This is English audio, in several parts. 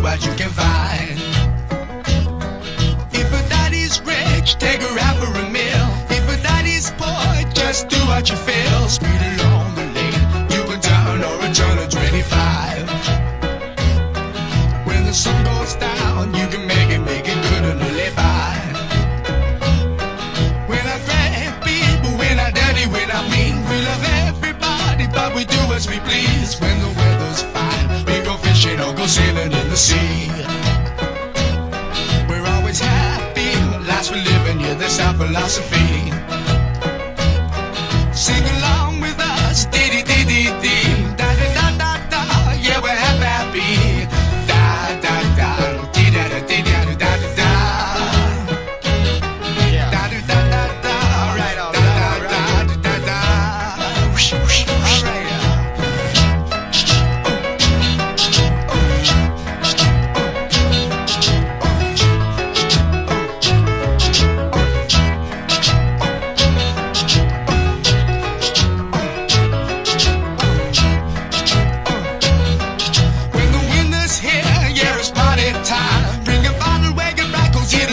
what you can find. If a daddy's rich, take her out for a meal. If a daddy's poor, just do what you feel. Speed along the lane, you can turn or a turn of 25. When the sun goes down, you can make it, make it good and live by. When I grab people, when I dirty, when I mean, we love everybody, but we do as we please. When the the sea. We're always happy, life's for living, yeah, that's our philosophy.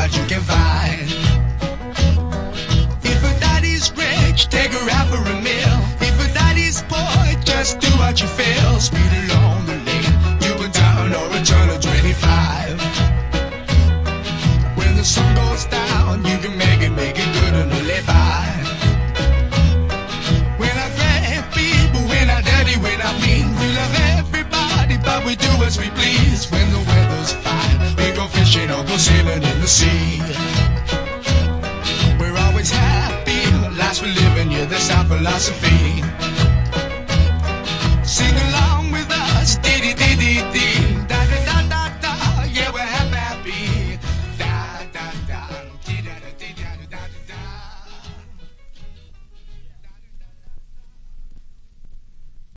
What you can find. If a daddy's rich, take her out for a meal. Philosophy.